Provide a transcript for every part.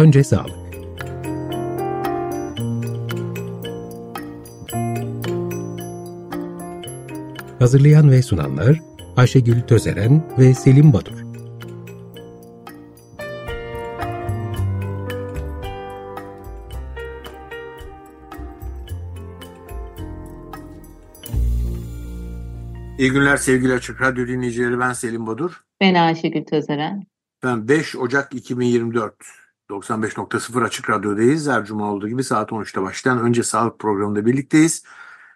Önce sağlık. Hazırlayan ve sunanlar Ayşegül Tözeren ve Selim Badur. İyi günler sevgili Açık Radyo dinleyicileri. Ben Selim Badur. Ben Ayşegül Tözeren. Ben 5 Ocak 2024 95.0 Açık Radyo'dayız. Her cuma olduğu gibi saat 13'te başlayan önce sağlık programında birlikteyiz.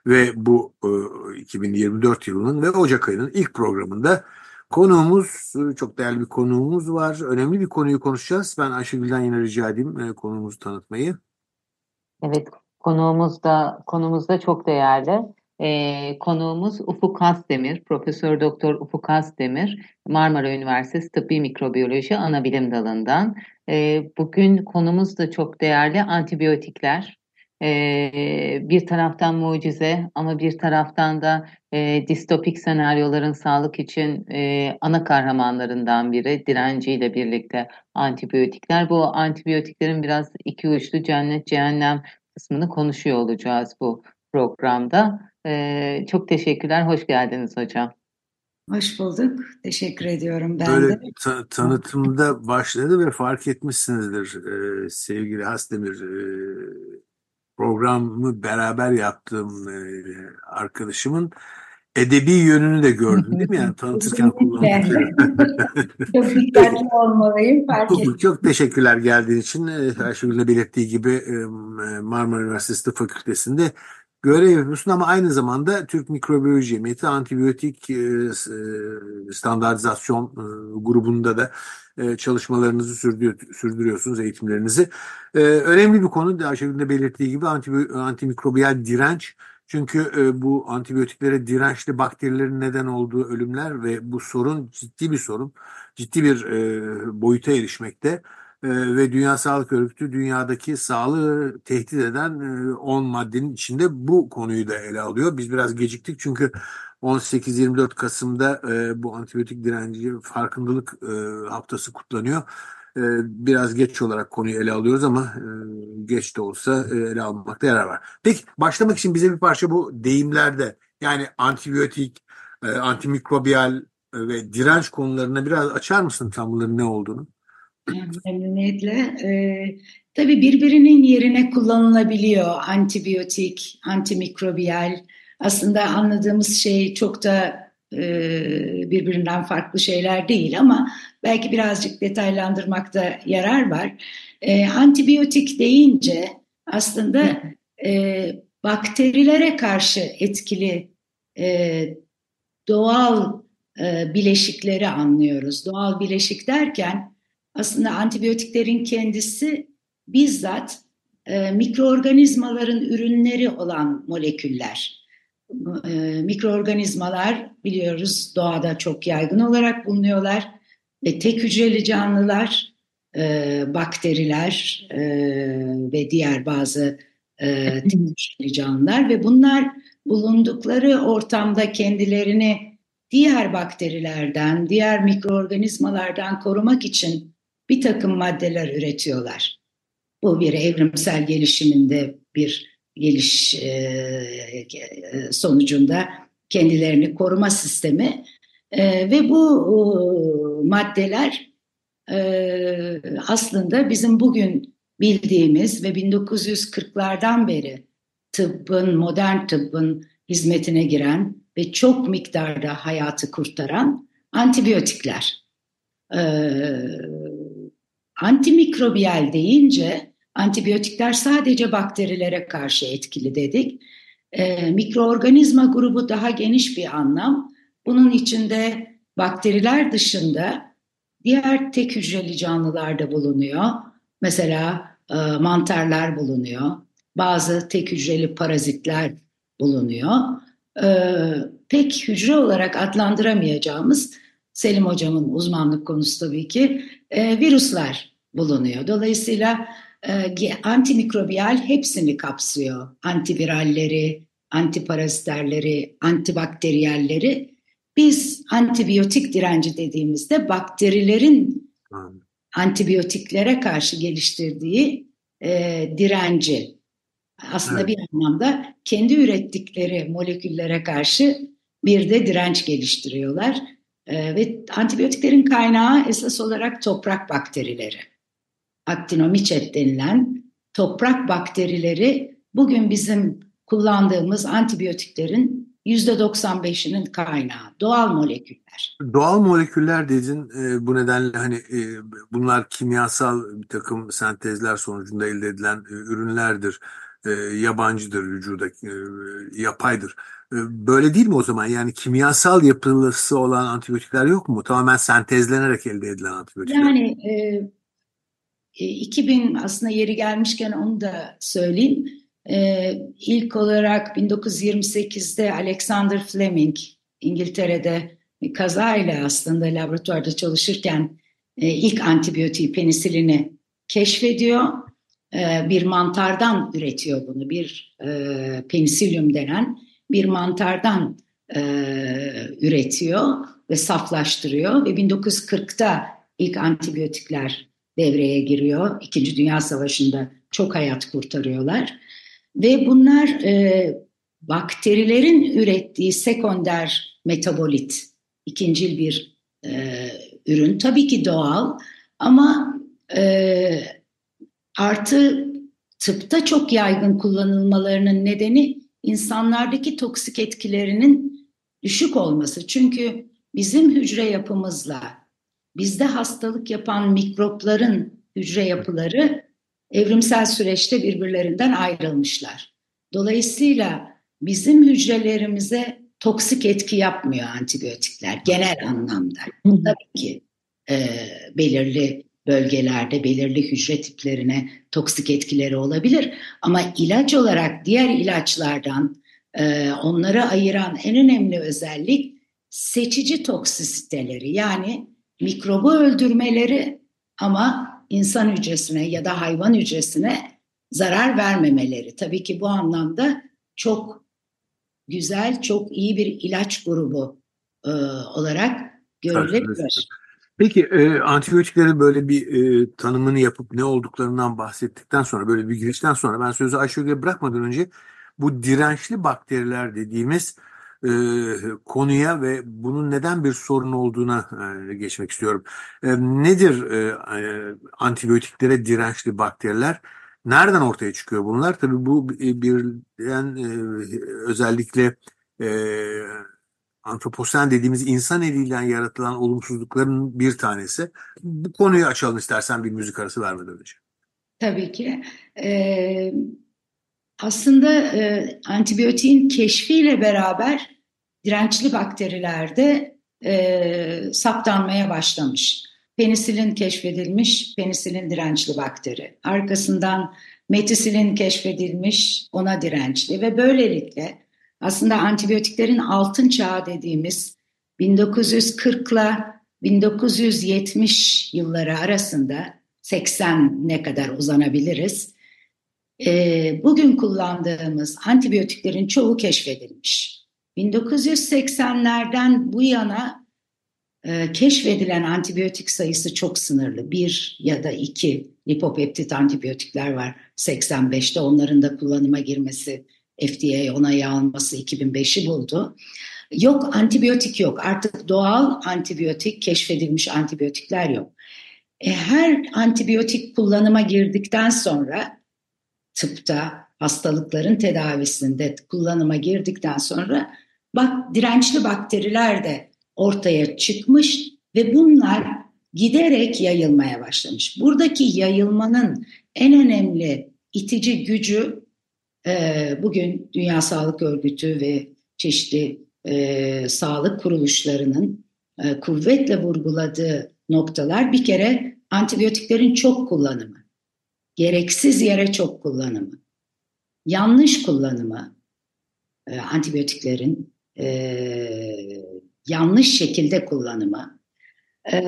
Ve bu e, 2024 yılının ve Ocak ayının ilk programında konuğumuz, e, çok değerli bir konuğumuz var. Önemli bir konuyu konuşacağız. Ben Ayşegül'den yine rica edeyim e, konuğumuzu tanıtmayı. Evet, konuğumuz da konumuz da çok değerli. Ee, konuğumuz Ufuk Hasdemir, Profesör Doktor Ufuk Hasdemir, Marmara Üniversitesi Tıbbi Mikrobiyoloji Anabilim Dalı'ndan. Ee, bugün konumuz da çok değerli, antibiyotikler. Ee, bir taraftan mucize ama bir taraftan da e, distopik senaryoların sağlık için e, ana kahramanlarından biri, direnciyle birlikte antibiyotikler. Bu antibiyotiklerin biraz iki uçlu cennet cehennem kısmını konuşuyor olacağız bu programda. Ee, çok teşekkürler, hoş geldiniz hocam. Hoş bulduk, teşekkür ediyorum ben Böyle de. ta- tanıtımda başladı ve fark etmişsinizdir e, sevgili Hasdemir. E, programı beraber yaptığım e, arkadaşımın edebi yönünü de gördün değil mi? Yani tanıtırken kullanmışım. Çok dikkatli olmalıyım, fark ettim. Çok, çok teşekkürler geldiğin için. Ayşegül'ün belirttiği gibi Marmara Üniversitesi Tıp Fakültesi'nde görev yapıyorsun ama aynı zamanda Türk Mikrobiyoloji Cemiyeti Antibiyotik e, e, Standartizasyon e, grubunda da e, çalışmalarınızı sürdürüyor, sürdürüyorsunuz, eğitimlerinizi. E, önemli bir konu da Ayşegül'ün de belirttiği gibi antibi- antimikrobiyal direnç. Çünkü e, bu antibiyotiklere dirençli bakterilerin neden olduğu ölümler ve bu sorun ciddi bir sorun. Ciddi bir e, boyuta erişmekte. E, ve Dünya Sağlık Örgütü dünyadaki sağlığı tehdit eden e, 10 maddenin içinde bu konuyu da ele alıyor. Biz biraz geciktik çünkü 18-24 Kasım'da e, bu antibiyotik direnci farkındalık e, haftası kutlanıyor. E, biraz geç olarak konuyu ele alıyoruz ama e, geç de olsa e, ele almakta yarar var. Peki başlamak için bize bir parça bu deyimlerde yani antibiyotik, e, antimikrobiyal e, ve direnç konularına biraz açar mısın tam bunların ne olduğunu? Memnuniyetle. Ee, tabii birbirinin yerine kullanılabiliyor antibiyotik, antimikrobiyal. Aslında anladığımız şey çok da e, birbirinden farklı şeyler değil ama belki birazcık detaylandırmakta yarar var. E, antibiyotik deyince aslında e, bakterilere karşı etkili e, doğal e, bileşikleri anlıyoruz. Doğal bileşik derken aslında antibiyotiklerin kendisi bizzat e, mikroorganizmaların ürünleri olan moleküller. E, mikroorganizmalar biliyoruz doğada çok yaygın olarak bulunuyorlar ve tek hücreli canlılar, e, bakteriler e, ve diğer bazı e, tek hücreli canlılar ve bunlar bulundukları ortamda kendilerini diğer bakterilerden, diğer mikroorganizmalardan korumak için bir takım maddeler üretiyorlar. Bu bir evrimsel gelişiminde bir geliş e, sonucunda kendilerini koruma sistemi e, ve bu e, maddeler e, aslında bizim bugün bildiğimiz ve 1940'lardan beri tıbbın, modern tıbbın hizmetine giren ve çok miktarda hayatı kurtaran antibiyotikler. Ee, antimikrobiyal deyince antibiyotikler sadece bakterilere karşı etkili dedik. Ee, mikroorganizma grubu daha geniş bir anlam. Bunun içinde bakteriler dışında diğer tek hücreli canlılar da bulunuyor. Mesela e, mantarlar bulunuyor. Bazı tek hücreli parazitler bulunuyor. Ee, pek hücre olarak adlandıramayacağımız Selim hocamın uzmanlık konusu tabii ki e, virüsler bulunuyor. Dolayısıyla e, antimikrobiyal hepsini kapsıyor. Antiviralleri, antiparaziterleri, antibakteriyelleri. Biz antibiyotik direnci dediğimizde bakterilerin antibiyotiklere karşı geliştirdiği e, direnci. Aslında evet. bir anlamda kendi ürettikleri moleküllere karşı bir de direnç geliştiriyorlar. E, ve antibiyotiklerin kaynağı esas olarak toprak bakterileri. Actinomycet denilen toprak bakterileri bugün bizim kullandığımız antibiyotiklerin %95'inin kaynağı doğal moleküller. Doğal moleküller dedin e, bu nedenle hani e, bunlar kimyasal bir takım sentezler sonucunda elde edilen e, ürünlerdir. E, yabancıdır vücuda, e, yapaydır. E, böyle değil mi o zaman? Yani kimyasal yapılısı olan antibiyotikler yok mu? Tamamen sentezlenerek elde edilen antibiyotikler. Yani e, 2000 aslında yeri gelmişken onu da söyleyeyim. E, ilk olarak 1928'de Alexander Fleming İngiltere'de kazayla aslında laboratuvarda çalışırken e, ilk antibiyotiği penisilini keşfediyor. E, bir mantardan üretiyor bunu. Bir e, penisilium denen bir mantardan e, üretiyor ve saflaştırıyor ve 1940'ta ilk antibiyotikler devreye giriyor. İkinci Dünya Savaşı'nda çok hayat kurtarıyorlar. Ve bunlar e, bakterilerin ürettiği sekonder metabolit, ikincil bir e, ürün. Tabii ki doğal ama e, artı tıpta çok yaygın kullanılmalarının nedeni insanlardaki toksik etkilerinin düşük olması. Çünkü bizim hücre yapımızla bizde hastalık yapan mikropların hücre yapıları evrimsel süreçte birbirlerinden ayrılmışlar. Dolayısıyla bizim hücrelerimize toksik etki yapmıyor antibiyotikler genel anlamda. Tabii ki e, belirli bölgelerde belirli hücre tiplerine toksik etkileri olabilir. Ama ilaç olarak diğer ilaçlardan e, onları ayıran en önemli özellik seçici toksisiteleri yani mikrobu öldürmeleri ama insan hücresine ya da hayvan hücresine zarar vermemeleri. Tabii ki bu anlamda çok güzel, çok iyi bir ilaç grubu e, olarak görülebilir. Peki e, antibiyotiklerin böyle bir e, tanımını yapıp ne olduklarından bahsettikten sonra böyle bir girişten sonra ben sözü Ayşegül'e bırakmadan önce bu dirençli bakteriler dediğimiz e, konuya ve bunun neden bir sorun olduğuna e, geçmek istiyorum. E, nedir e, e, antibiyotiklere dirençli bakteriler? Nereden ortaya çıkıyor bunlar? Tabii bu bir yani, e, özellikle e, antroposen dediğimiz insan eliyle yaratılan olumsuzlukların bir tanesi. Bu konuyu açalım istersen bir müzik arası vermeden önce. Tabii ki. Ee, aslında e, antibiyotiğin keşfiyle beraber dirençli bakterilerde e, saptanmaya başlamış. Penisilin keşfedilmiş, penisilin dirençli bakteri. Arkasından metisilin keşfedilmiş, ona dirençli ve böylelikle aslında antibiyotiklerin altın çağı dediğimiz 1940 ile 1970 yılları arasında 80 ne kadar uzanabiliriz. E, bugün kullandığımız antibiyotiklerin çoğu keşfedilmiş. 1980'lerden bu yana e, keşfedilen antibiyotik sayısı çok sınırlı. Bir ya da iki lipopeptit antibiyotikler var 85'te. Onların da kullanıma girmesi, FDA onayı alması 2005'i buldu. Yok antibiyotik yok. Artık doğal antibiyotik, keşfedilmiş antibiyotikler yok. E, her antibiyotik kullanıma girdikten sonra tıpta hastalıkların tedavisinde kullanıma girdikten sonra bak dirençli bakteriler de ortaya çıkmış ve bunlar giderek yayılmaya başlamış. Buradaki yayılmanın en önemli itici gücü e, bugün Dünya Sağlık Örgütü ve çeşitli e, sağlık kuruluşlarının e, kuvvetle vurguladığı noktalar bir kere antibiyotiklerin çok kullanımı, gereksiz yere çok kullanımı, yanlış kullanımı, e, antibiyotiklerin e, yanlış şekilde kullanımı e,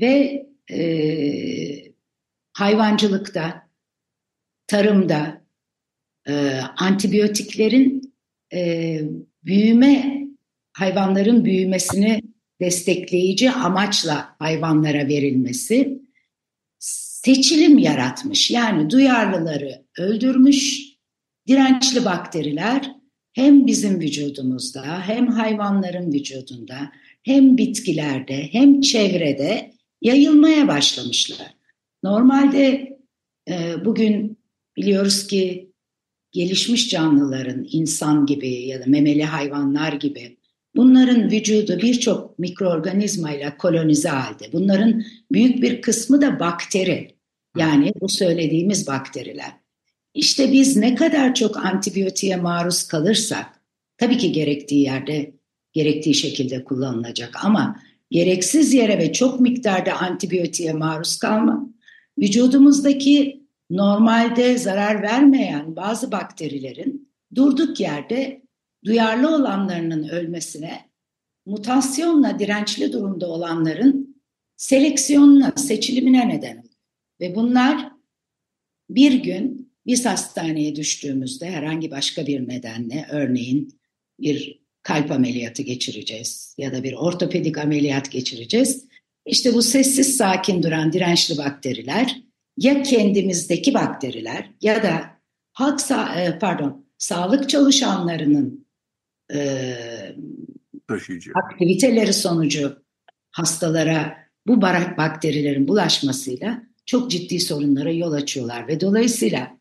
ve e, hayvancılıkta, tarımda e, antibiyotiklerin e, büyüme, hayvanların büyümesini destekleyici amaçla hayvanlara verilmesi seçilim yaratmış. Yani duyarlıları öldürmüş, dirençli bakteriler hem bizim vücudumuzda hem hayvanların vücudunda hem bitkilerde hem çevrede yayılmaya başlamışlar. Normalde e, bugün biliyoruz ki gelişmiş canlıların insan gibi ya da memeli hayvanlar gibi bunların vücudu birçok mikroorganizmayla kolonize halde. Bunların büyük bir kısmı da bakteri. Yani bu söylediğimiz bakteriler. İşte biz ne kadar çok antibiyotiğe maruz kalırsak, tabii ki gerektiği yerde, gerektiği şekilde kullanılacak ama gereksiz yere ve çok miktarda antibiyotiğe maruz kalma, vücudumuzdaki normalde zarar vermeyen bazı bakterilerin durduk yerde duyarlı olanlarının ölmesine, mutasyonla dirençli durumda olanların seleksiyonuna, seçilimine neden oluyor. Ve bunlar bir gün biz hastaneye düştüğümüzde herhangi başka bir nedenle örneğin bir kalp ameliyatı geçireceğiz ya da bir ortopedik ameliyat geçireceğiz. İşte bu sessiz sakin duran dirençli bakteriler ya kendimizdeki bakteriler ya da halk sa e, pardon sağlık çalışanlarının e, Taşıyıcı. aktiviteleri sonucu hastalara bu bakterilerin bulaşmasıyla çok ciddi sorunlara yol açıyorlar ve dolayısıyla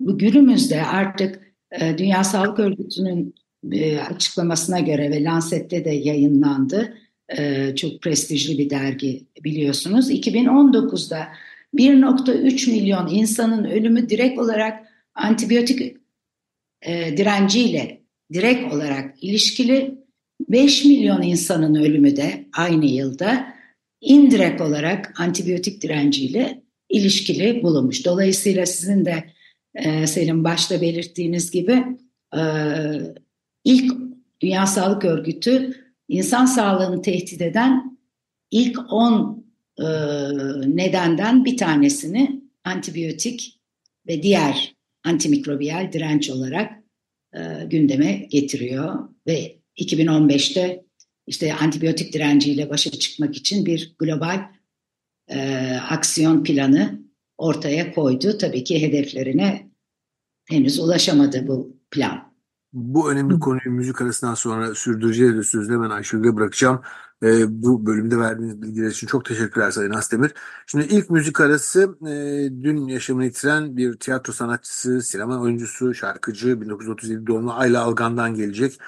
bu günümüzde artık e, Dünya Sağlık Örgütü'nün e, açıklamasına göre ve Lancet'te de yayınlandı. E, çok prestijli bir dergi biliyorsunuz. 2019'da 1.3 milyon insanın ölümü direkt olarak antibiyotik e, direnciyle direkt olarak ilişkili. 5 milyon insanın ölümü de aynı yılda indirekt olarak antibiyotik direnciyle ilişkili bulunmuş. Dolayısıyla sizin de e, Selim başta belirttiğiniz gibi e, ilk Dünya Sağlık Örgütü insan sağlığını tehdit eden ilk 10 e, nedenden bir tanesini antibiyotik ve diğer antimikrobiyal direnç olarak e, gündeme getiriyor ve 2015'te işte antibiyotik direnciyle başa çıkmak için bir global e, aksiyon planı ortaya koydu. Tabii ki hedeflerine henüz ulaşamadı bu plan. Bu önemli konuyu müzik arasından sonra sürdüreceğiz ve sözü hemen Ayşegül'e bırakacağım. E, bu bölümde verdiğiniz bilgiler için çok teşekkürler Sayın Asdemir. Şimdi ilk müzik arası e, dün yaşamını yitiren bir tiyatro sanatçısı, sinema oyuncusu, şarkıcı 1937 doğumlu Ayla Algan'dan gelecek.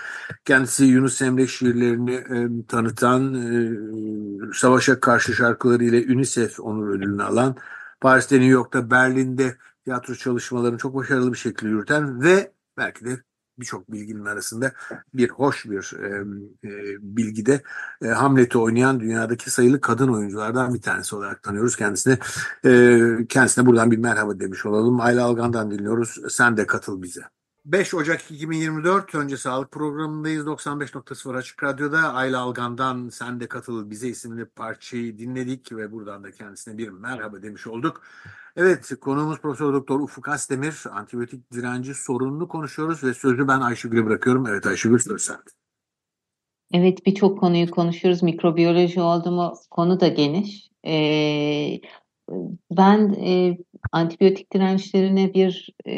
Kendisi Yunus Emre şiirlerini e, tanıtan, e, savaşa karşı şarkılarıyla UNICEF onur ödülünü alan, Paris'te, New York'ta, Berlin'de tiyatro çalışmalarını çok başarılı bir şekilde yürüten ve belki de birçok bilginin arasında bir hoş bir e, e, bilgide e, Hamlet'i oynayan dünyadaki sayılı kadın oyunculardan bir tanesi olarak tanıyoruz kendisini. E, kendisine buradan bir merhaba demiş olalım. Ayla Algan'dan dinliyoruz. Sen de katıl bize. 5 Ocak 2024 önce sağlık programındayız 95.0 Açık Radyo'da Ayla Algan'dan Sen de Katıl Bize isimli parçayı dinledik ve buradan da kendisine bir merhaba demiş olduk. Evet konuğumuz Profesör Doktor Ufuk Asdemir antibiyotik direnci sorununu konuşuyoruz ve sözü ben Ayşegül'e bırakıyorum. Evet Ayşegül söz sende. Evet birçok konuyu konuşuyoruz. Mikrobiyoloji oldu mu konu da geniş. Ee, ben e, antibiyotik dirençlerine bir e,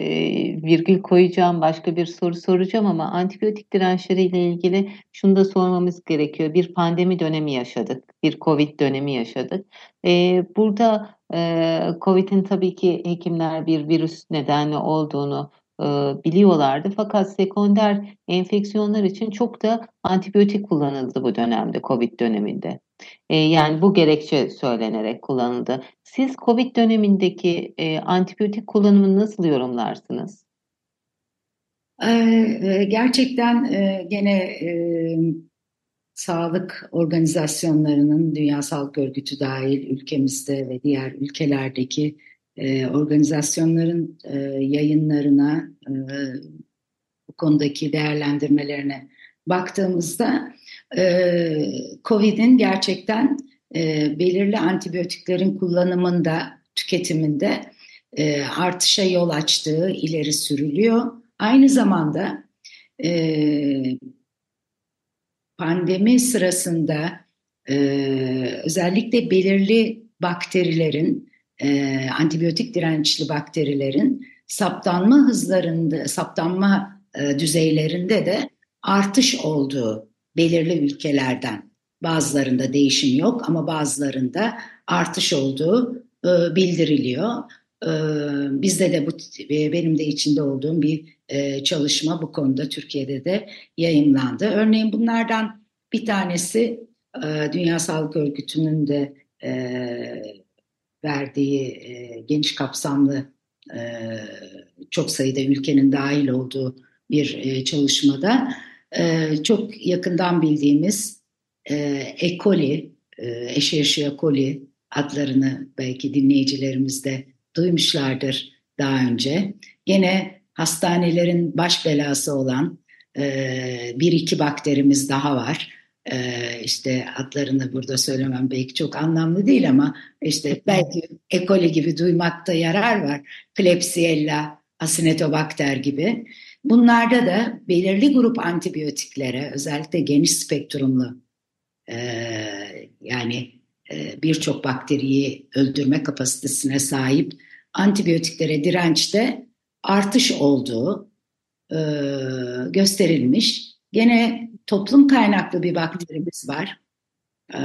virgül koyacağım, başka bir soru soracağım ama antibiyotik dirençleriyle ilgili şunu da sormamız gerekiyor. Bir pandemi dönemi yaşadık, bir COVID dönemi yaşadık. E, burada e, COVID'in tabii ki hekimler bir virüs nedenli olduğunu e, biliyorlardı. Fakat sekonder enfeksiyonlar için çok da antibiyotik kullanıldı bu dönemde, COVID döneminde. E, yani bu gerekçe söylenerek kullanıldı. Siz COVID dönemindeki e, antibiyotik kullanımını nasıl yorumlarsınız? Ee, gerçekten e, gene e, sağlık organizasyonlarının, Dünya Sağlık Örgütü dahil ülkemizde ve diğer ülkelerdeki e, organizasyonların e, yayınlarına, e, bu konudaki değerlendirmelerine baktığımızda e, COVID'in gerçekten e, belirli antibiyotiklerin kullanımında, tüketiminde e, artışa yol açtığı ileri sürülüyor. Aynı zamanda e, pandemi sırasında özellikle belirli bakterilerin antibiyotik dirençli bakterilerin saptanma hızlarında, saptanma düzeylerinde de artış olduğu belirli ülkelerden bazılarında değişim yok ama bazılarında artış olduğu e, bildiriliyor. E, bizde de bu e, benim de içinde olduğum bir e, çalışma bu konuda Türkiye'de de yayınlandı. Örneğin bunlardan bir tanesi e, Dünya Sağlık Örgütü'nün de e, verdiği e, geniş kapsamlı e, çok sayıda ülkenin dahil olduğu bir e, çalışmada e, çok yakından bildiğimiz e, E. coli, e, Escherichia coli adlarını belki dinleyicilerimiz de duymuşlardır daha önce. Yine hastanelerin baş belası olan e, bir iki bakterimiz daha var. E, işte adlarını burada söylemem belki çok anlamlı değil ama işte belki E. coli gibi duymakta yarar var. Klebsiella, Acinetobacter gibi. Bunlarda da belirli grup antibiyotiklere özellikle geniş spektrumlu e, yani e, birçok bakteriyi öldürme kapasitesine sahip antibiyotiklere dirençte artış olduğu e, gösterilmiş. Gene toplum kaynaklı bir bakterimiz var. E,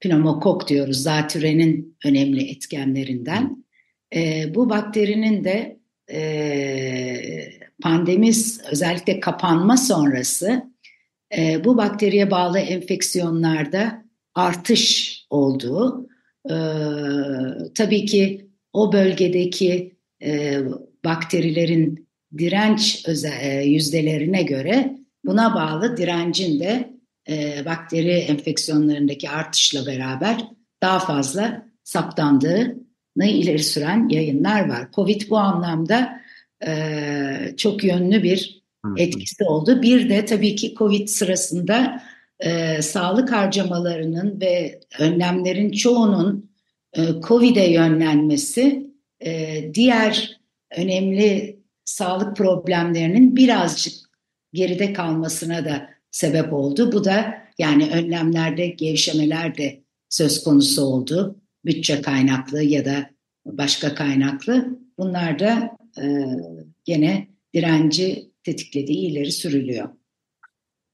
pneumokok diyoruz, zatürenin önemli etkenlerinden. E, bu bakterinin de e, pandemiz özellikle kapanma sonrası e, bu bakteriye bağlı enfeksiyonlarda artış olduğu e, tabii ki o bölgedeki e, bakterilerin direnç özel, e, yüzdelerine göre buna bağlı direncin de e, bakteri enfeksiyonlarındaki artışla beraber daha fazla saptandığını ileri süren yayınlar var. Covid bu anlamda çok yönlü bir etkisi oldu. Bir de tabii ki Covid sırasında e, sağlık harcamalarının ve önlemlerin çoğunun e, Covid'e yönlenmesi e, diğer önemli sağlık problemlerinin birazcık geride kalmasına da sebep oldu. Bu da yani önlemlerde gevşemeler de söz konusu oldu. Bütçe kaynaklı ya da başka kaynaklı. Bunlar da e, gene direnci tetiklediği ileri sürülüyor.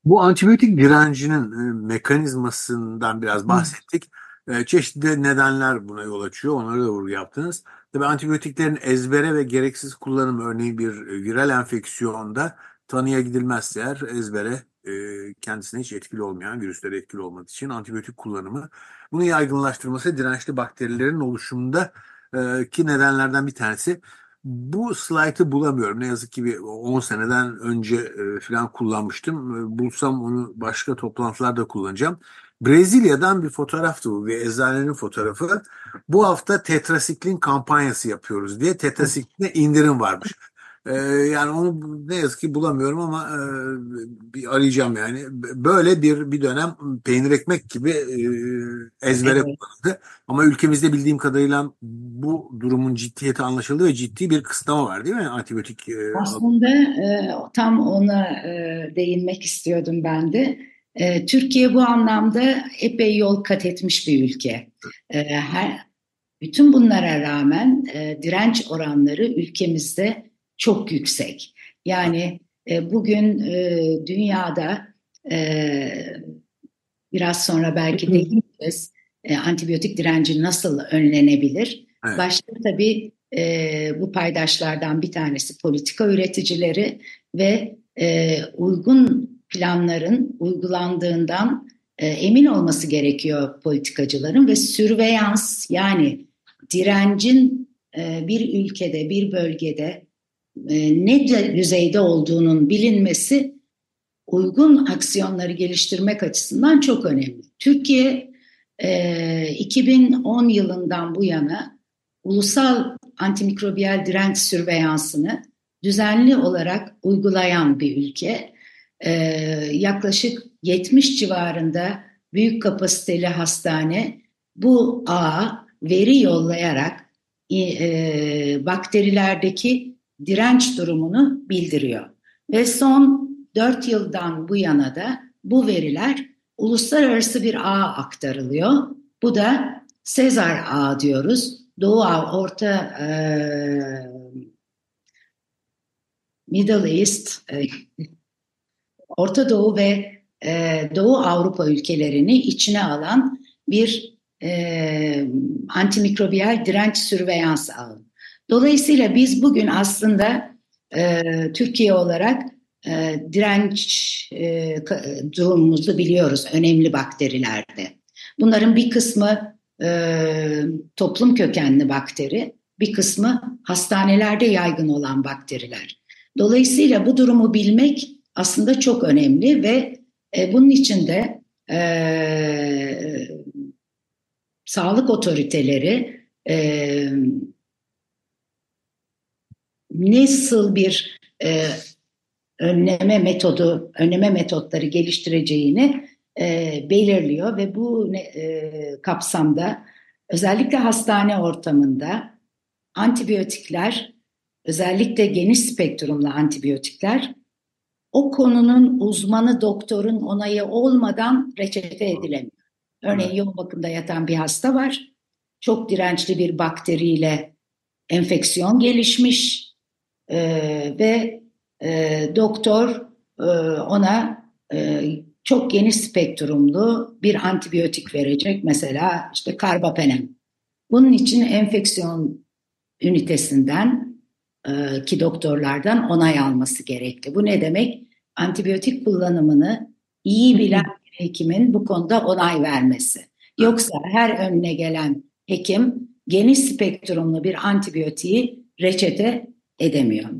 Bu antibiyotik direncinin e, mekanizmasından biraz bahsettik. E, çeşitli nedenler buna yol açıyor. Onları da vurgu yaptınız. Tabii antibiyotiklerin ezbere ve gereksiz kullanımı örneğin bir e, viral enfeksiyonda tanıya gidilmezse eğer ezbere e, kendisine hiç etkili olmayan virüslere etkili olmadığı için antibiyotik kullanımı bunu yaygınlaştırması dirençli bakterilerin oluşumunda e, ki nedenlerden bir tanesi. Bu slaytı bulamıyorum. Ne yazık ki bir 10 seneden önce e, falan kullanmıştım. E, bulsam onu başka toplantılarda kullanacağım. Brezilya'dan bir fotoğraftı bu. Bir eczanenin fotoğrafı. Bu hafta tetrasiklin kampanyası yapıyoruz diye tetrasikline indirim varmış. Ee, yani onu ne yazık ki bulamıyorum ama e, bir arayacağım yani. Böyle bir bir dönem peynir ekmek gibi e, ezbere evet. kullanıldı. Ama ülkemizde bildiğim kadarıyla bu durumun ciddiyeti anlaşıldı ve ciddi bir kısıtlama var değil mi antibiyotik? E, Aslında e, tam ona e, değinmek istiyordum ben de. E, Türkiye bu anlamda epey yol kat etmiş bir ülke. E, her, bütün bunlara rağmen e, direnç oranları ülkemizde çok yüksek. Yani e, bugün e, dünyada e, biraz sonra belki değineceğiz e, antibiyotik direnci nasıl önlenebilir? Evet. Başta tabii e, bu paydaşlardan bir tanesi politika üreticileri ve e, uygun planların uygulandığından e, emin olması gerekiyor politikacıların ve sürveyans yani direncin e, bir ülkede, bir bölgede e, ne düzeyde olduğunun bilinmesi uygun aksiyonları geliştirmek açısından çok önemli. Türkiye e, 2010 yılından bu yana ulusal antimikrobiyal direnç sürveyansını düzenli olarak uygulayan bir ülke. E, yaklaşık 70 civarında büyük kapasiteli hastane bu ağa veri yollayarak e, bakterilerdeki direnç durumunu bildiriyor. Ve son 4 yıldan bu yana da bu veriler uluslararası bir ağa aktarılıyor. Bu da Sezar ağı diyoruz. Doğu, Orta, e, Middle East, e, Orta Doğu ve e, Doğu Avrupa ülkelerini içine alan bir e, antimikrobiyal direnç sürveyans ağı. Dolayısıyla biz bugün aslında e, Türkiye olarak e, direnç e, durumumuzu biliyoruz önemli bakterilerde. Bunların bir kısmı e, toplum kökenli bakteri, bir kısmı hastanelerde yaygın olan bakteriler. Dolayısıyla bu durumu bilmek aslında çok önemli ve e, bunun için de e, sağlık otoriteleri e, nasıl bir e, önleme metodu, önleme metotları geliştireceğini e, belirliyor ve bu e, kapsamda özellikle hastane ortamında antibiyotikler, özellikle geniş spektrumlu antibiyotikler o konunun uzmanı doktorun onayı olmadan reçete edilemiyor. Örneğin yoğun bakımda yatan bir hasta var. Çok dirençli bir bakteriyle enfeksiyon gelişmiş e, ve e, doktor e, ona e, çok geniş spektrumlu bir antibiyotik verecek. Mesela işte karbapenem. Bunun için enfeksiyon ünitesinden e, ki doktorlardan onay alması gerekli. Bu ne demek? Antibiyotik kullanımını iyi bilen bir hekimin bu konuda onay vermesi. Yoksa her önüne gelen hekim geniş spektrumlu bir antibiyotiği reçete edemiyor.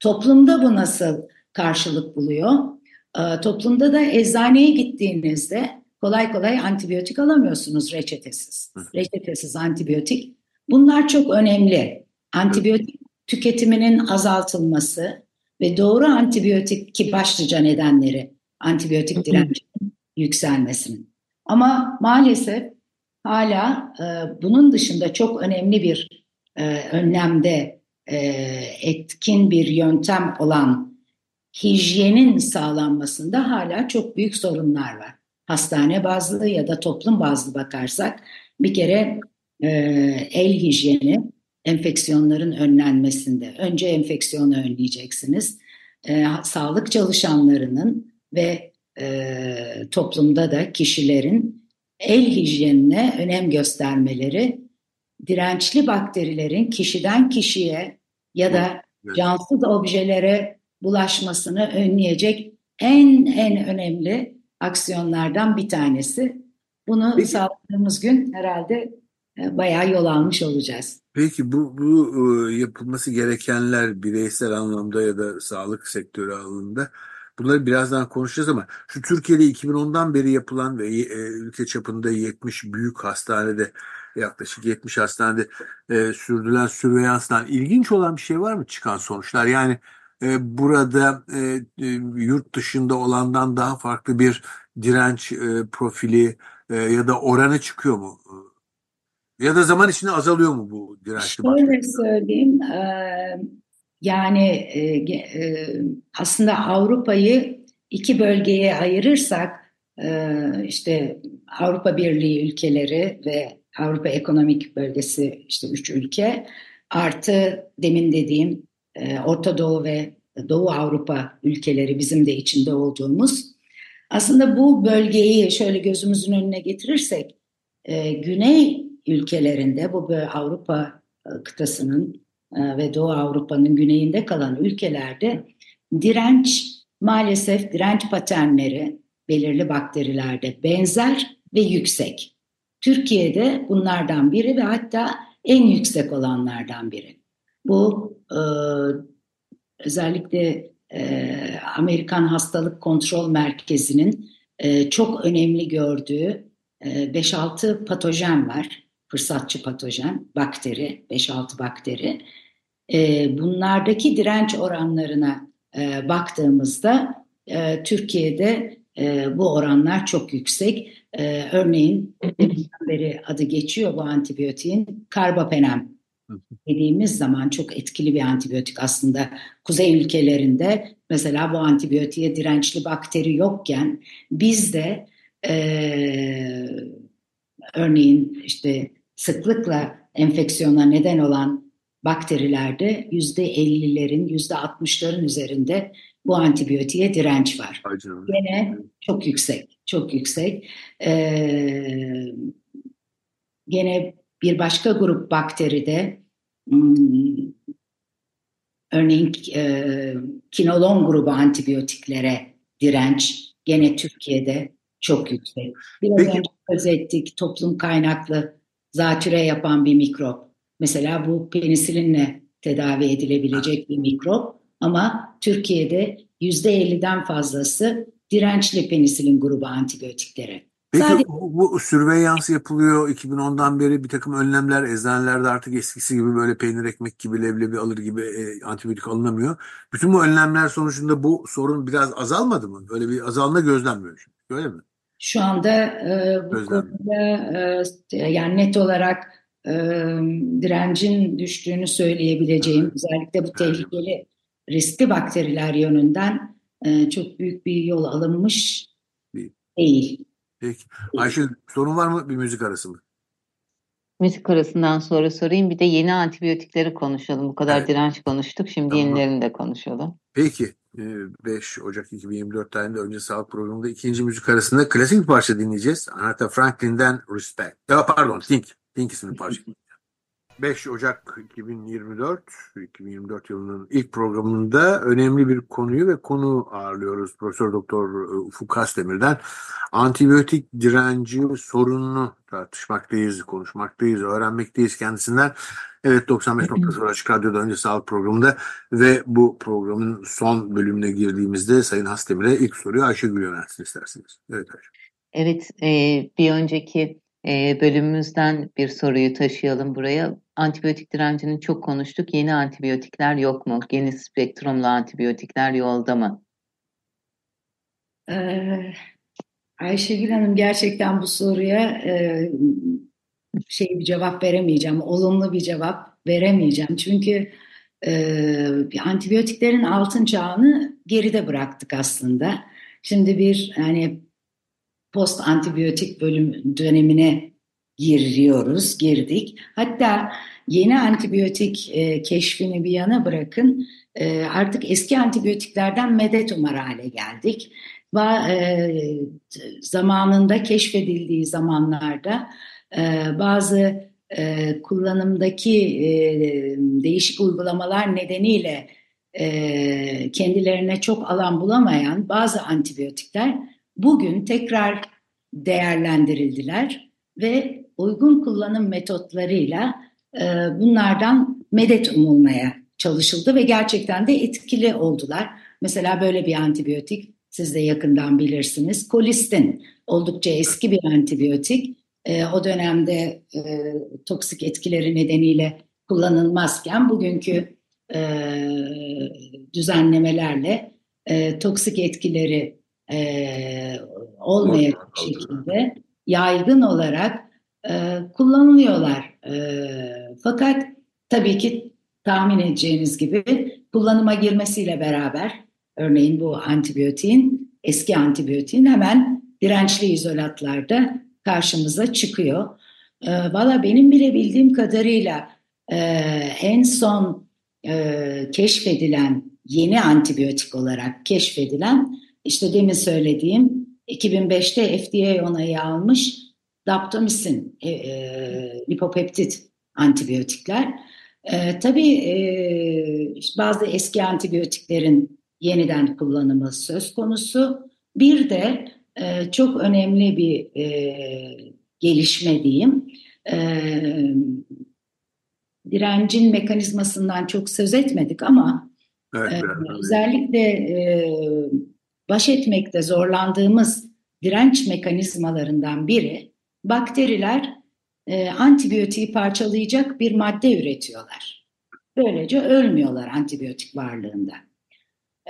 Toplumda bu nasıl karşılık buluyor? E, toplumda da eczaneye gittiğinizde kolay kolay antibiyotik alamıyorsunuz reçetesiz. Reçetesiz antibiyotik. Bunlar çok önemli. Antibiyotik tüketiminin azaltılması ve doğru antibiyotik ki başlıca nedenleri antibiyotik direncinin yükselmesinin. Ama maalesef hala e, bunun dışında çok önemli bir e, önlemde e, etkin bir yöntem olan hijyenin sağlanmasında hala çok büyük sorunlar var. Hastane bazlı ya da toplum bazlı bakarsak bir kere e, el hijyeni enfeksiyonların önlenmesinde. Önce enfeksiyonu önleyeceksiniz. E, sağlık çalışanlarının ve e, toplumda da kişilerin el hijyenine önem göstermeleri dirençli bakterilerin kişiden kişiye ya da cansız objelere bulaşmasını önleyecek en en önemli aksiyonlardan bir tanesi. Bunu Peki. sağladığımız gün herhalde e, bayağı yol almış olacağız. Peki bu, bu e, yapılması gerekenler bireysel anlamda ya da sağlık sektörü alanında bunları birazdan konuşacağız ama şu Türkiye'de 2010'dan beri yapılan ve e, ülke çapında 70 büyük hastanede yaklaşık 70 hastanede e, sürdürülen sürveyanstan ilginç olan bir şey var mı çıkan sonuçlar? Yani e, burada e, e, yurt dışında olandan daha farklı bir direnç e, profili e, ya da oranı çıkıyor mu? Ya da zaman içinde azalıyor mu bu dirençli Şöyle söyleyeyim, e, yani e, e, aslında Avrupa'yı iki bölgeye ayırırsak, e, işte Avrupa Birliği ülkeleri ve Avrupa Ekonomik Bölgesi işte üç ülke, artı demin dediğim e, Orta Doğu ve Doğu Avrupa ülkeleri bizim de içinde olduğumuz. Aslında bu bölgeyi şöyle gözümüzün önüne getirirsek, e, Güney ülkelerinde bu böyle Avrupa e, kıtasının ve Doğu Avrupa'nın güneyinde kalan ülkelerde direnç maalesef direnç paternleri belirli bakterilerde benzer ve yüksek. Türkiye'de bunlardan biri ve hatta en yüksek olanlardan biri. Bu e, özellikle e, Amerikan Hastalık Kontrol Merkezi'nin e, çok önemli gördüğü e, 5-6 patojen var fırsatçı patojen, bakteri, 5-6 bakteri. E, bunlardaki direnç oranlarına e, baktığımızda e, Türkiye'de e, bu oranlar çok yüksek. E, örneğin beri adı geçiyor bu antibiyotiğin karbapenem dediğimiz zaman çok etkili bir antibiyotik aslında. Kuzey ülkelerinde mesela bu antibiyotiğe dirençli bakteri yokken bizde e, örneğin işte sıklıkla enfeksiyona neden olan bakterilerde yüzde 50'lerin, yüzde 60'ların üzerinde bu antibiyotiğe direnç var. Gene çok yüksek, çok yüksek. Ee, gene bir başka grup bakteride hmm, örneğin e, kinolon grubu antibiyotiklere direnç gene Türkiye'de çok yüksek. Biraz Peki. önce söz ettik toplum kaynaklı zatüre yapan bir mikrop. Mesela bu penisilinle tedavi edilebilecek bir mikrop ama Türkiye'de %50'den fazlası dirençli penisilin grubu antibiyotiklere. Peki Sadece- bu, sürveyans yapılıyor 2010'dan beri bir takım önlemler eczanelerde artık eskisi gibi böyle peynir ekmek gibi leblebi alır gibi e, antibiyotik alınamıyor. Bütün bu önlemler sonucunda bu sorun biraz azalmadı mı? Öyle bir azalma gözlenmiyor şimdi. Öyle mi? Şu anda e, bu konuda e, yani net olarak e, direncin düştüğünü söyleyebileceğim. Özellikle bu tehlikeli riskli bakteriler yönünden e, çok büyük bir yol alınmış Değil. değil. Peki. Ayşe sorun var mı? Bir müzik arası mı? Müzik arasından sonra sorayım. Bir de yeni antibiyotikleri konuşalım. Bu kadar Evet. direnç konuştuk. Şimdi Tamam. yenilerini de konuşalım. Peki. e, 5 Ocak 2024 tarihinde Önce Sağlık programında ikinci müzik arasında klasik bir parça dinleyeceğiz. Aretha Franklin'den Respect. Ya, pardon Think. Think isimli parça. 5 Ocak 2024 2024 yılının ilk programında önemli bir konuyu ve konu ağırlıyoruz. Profesör Doktor e, Ufuk Kasdemir'den antibiyotik direnci sorununu tartışmaktayız, konuşmaktayız, öğrenmekteyiz kendisinden. Evet 95.0 Açık Radyo'da önce sağlık programında ve bu programın son bölümüne girdiğimizde Sayın Hasdemir'e ilk soruyu Ayşegül yöneltsin isterseniz. Evet Ayşe. Evet, e, bir önceki e, bölümümüzden bir soruyu taşıyalım buraya. Antibiyotik direncini çok konuştuk. Yeni antibiyotikler yok mu? Geniş spektrumlu antibiyotikler yolda mı? Ee, Ayşegül Hanım gerçekten bu soruya e, şey bir cevap veremeyeceğim, olumlu bir cevap veremeyeceğim. Çünkü e, antibiyotiklerin altın çağını geride bıraktık aslında. Şimdi bir hani post antibiyotik bölüm dönemine giriyoruz, girdik. Hatta yeni antibiyotik e, keşfini bir yana bırakın, e, artık eski antibiyotiklerden medet umar hale geldik. Ve e, zamanında keşfedildiği zamanlarda e, bazı e, kullanımdaki e, değişik uygulamalar nedeniyle e, kendilerine çok alan bulamayan bazı antibiyotikler bugün tekrar değerlendirildiler ve uygun kullanım metotlarıyla e, bunlardan medet umulmaya çalışıldı ve gerçekten de etkili oldular. Mesela böyle bir antibiyotik siz de yakından bilirsiniz. Kolistin oldukça eski bir antibiyotik. E, o dönemde e, toksik etkileri nedeniyle kullanılmazken bugünkü e, düzenlemelerle e, toksik etkileri e, olmayacak şekilde yaygın olarak e, kullanılıyorlar. E, fakat tabii ki tahmin edeceğiniz gibi kullanıma girmesiyle beraber örneğin bu antibiyotiğin eski antibiyotiğin hemen dirençli izolatlarda karşımıza çıkıyor. E, Valla benim bile bildiğim kadarıyla e, en son e, keşfedilen yeni antibiyotik olarak keşfedilen işte demin söylediğim 2005'te FDA onayı almış daptomisin e, e, lipopeptit antibiyotikler. E, tabii e, bazı eski antibiyotiklerin yeniden kullanımı söz konusu. Bir de e, çok önemli bir e, gelişme diyeyim. E, direncin mekanizmasından çok söz etmedik ama Evet, biraz özellikle e, baş etmekte zorlandığımız direnç mekanizmalarından biri bakteriler e, antibiyotiği parçalayacak bir madde üretiyorlar. Böylece ölmüyorlar antibiyotik varlığında.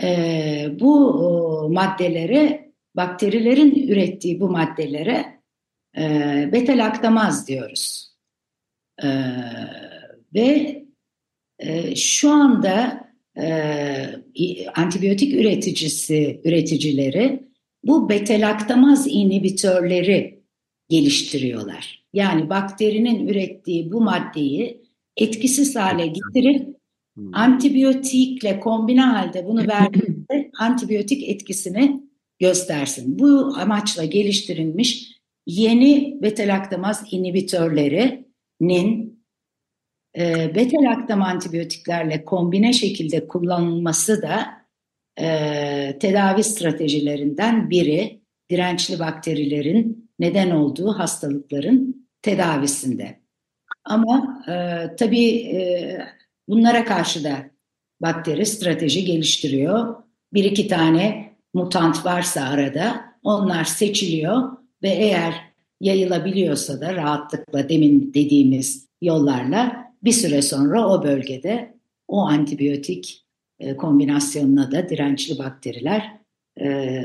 E, bu o, maddelere, bakterilerin ürettiği bu maddelere e, beta-laktamaz diyoruz. E, ve e, şu anda e, antibiyotik üreticisi üreticileri bu betelaktamaz inhibitörleri geliştiriyorlar. Yani bakterinin ürettiği bu maddeyi etkisiz hale getirip hmm. antibiyotikle kombine halde bunu verdiğinde antibiyotik etkisini göstersin. Bu amaçla geliştirilmiş yeni beta-laktamaz inhibitörlerinin e, beta-laktam antibiyotiklerle kombine şekilde kullanılması da e, tedavi stratejilerinden biri dirençli bakterilerin neden olduğu hastalıkların tedavisinde. Ama e, tabii e, bunlara karşı da bakteri strateji geliştiriyor. Bir iki tane mutant varsa arada onlar seçiliyor ve eğer yayılabiliyorsa da rahatlıkla demin dediğimiz yollarla bir süre sonra o bölgede o antibiyotik e, kombinasyonuna da dirençli bakteriler e,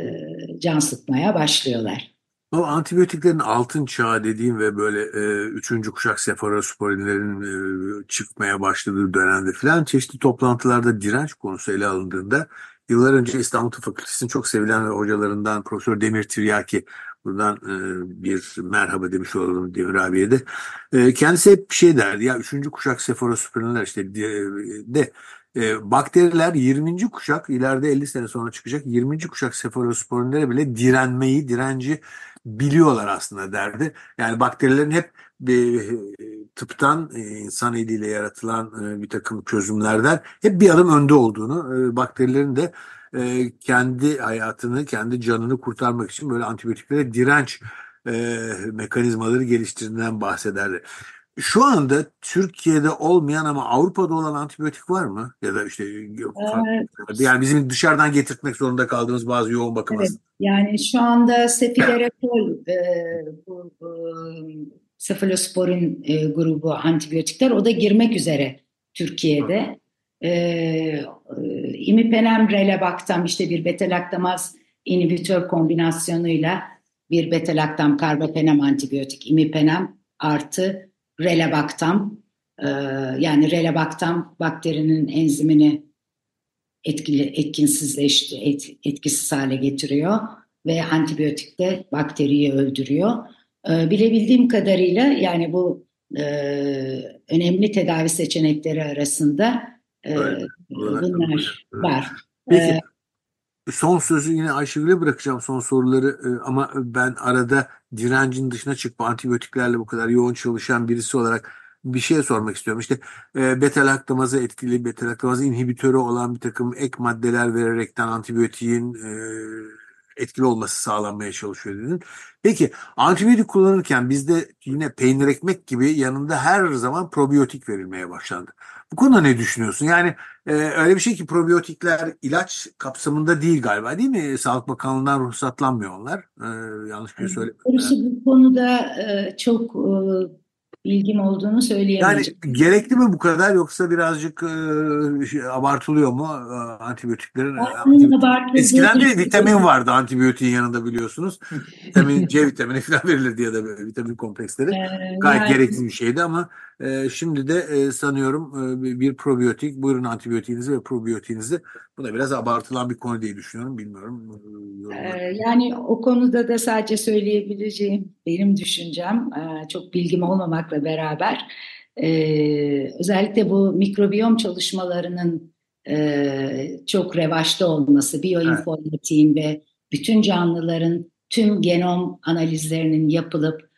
can sıkmaya başlıyorlar. O antibiyotiklerin altın çağı dediğim ve böyle e, üçüncü kuşak sefalosporinlerin e, çıkmaya başladığı dönemde filan çeşitli toplantılarda direnç konusu ele alındığında yıllar önce İstanbul Tıp Fakültesi'nin çok sevilen hocalarından Profesör Demir Tiryaki buradan e, bir merhaba demiş olalım Demir abiye de. E, kendisi hep bir şey derdi ya üçüncü kuşak sefalosporinler işte de, e, bakteriler 20. kuşak ileride 50 sene sonra çıkacak 20. kuşak sefalosporinlere bile direnmeyi, direnci biliyorlar aslında derdi. Yani bakterilerin hep bir, tıptan e, insan eliyle yaratılan e, bir takım çözümlerden hep bir adım önde olduğunu, e, bakterilerin de kendi hayatını, kendi canını kurtarmak için böyle antibiyotiklere direnç mekanizmaları geliştirdiğinden bahsederdi. Şu anda Türkiye'de olmayan ama Avrupa'da olan antibiyotik var mı? Ya da işte evet. yani bizim dışarıdan getirtmek zorunda kaldığımız bazı yoğun bakım evet. Yani şu anda sefiderapol e, bu, bu sefalosporin e, grubu antibiyotikler o da girmek üzere Türkiye'de. E, e, imipenem işte bir betalaktamaz inhibitör kombinasyonuyla bir betalaktam karbapenem antibiyotik imipenem artı relebaktam e, yani relebaktam bakterinin enzimini etkili etkinsizleşti et, etkisiz hale getiriyor ve antibiyotik de bakteriyi öldürüyor. E, bilebildiğim kadarıyla yani bu e, önemli tedavi seçenekleri arasında e, bunlar var. Peki. Ee, son sözü yine Ayşegül'e bırakacağım son soruları e, ama ben arada direncin dışına çıkıp antibiyotiklerle bu kadar yoğun çalışan birisi olarak bir şey sormak istiyorum. İşte e, beta-laktamazı etkili, beta-laktamazı inhibitörü olan bir takım ek maddeler vererekten antibiyotiğin e, etkili olması sağlanmaya çalışıyor dedin. Peki antibiyotik kullanırken bizde yine peynir ekmek gibi yanında her zaman probiyotik verilmeye başlandı. Bu konuda ne düşünüyorsun? Yani e, öyle bir şey ki probiyotikler ilaç kapsamında değil galiba değil mi? Sağlık Bakanlığı'ndan ruhsatlanmıyor onlar. E, yanlış bir şey söylemiyorum. Bu konuda e, çok e, bilgim olduğunu söyleyemeyeceğim. Yani gerekli mi bu kadar yoksa birazcık e, şey, abartılıyor mu e, antibiyotiklerin? Antibiyotik. Eskiden de vitamin vardı antibiyotiğin yanında biliyorsunuz. vitamin C vitamini falan verilirdi ya da böyle vitamin kompleksleri. Ee, Gayet yani, gerekli bir şeydi ama e, şimdi de e, sanıyorum e, bir probiyotik, buyurun antibiyotiğinizi ve probiyotiğinizi. Bu da biraz abartılan bir konu diye düşünüyorum. Bilmiyorum. Ee, yani o konuda da sadece söyleyebileceğim benim düşüncem, e, çok bilgim olmamakla beraber e, özellikle bu mikrobiyom çalışmalarının e, çok revaçta olması, biyoinformatiğin evet. ve bütün canlıların tüm genom analizlerinin yapılıp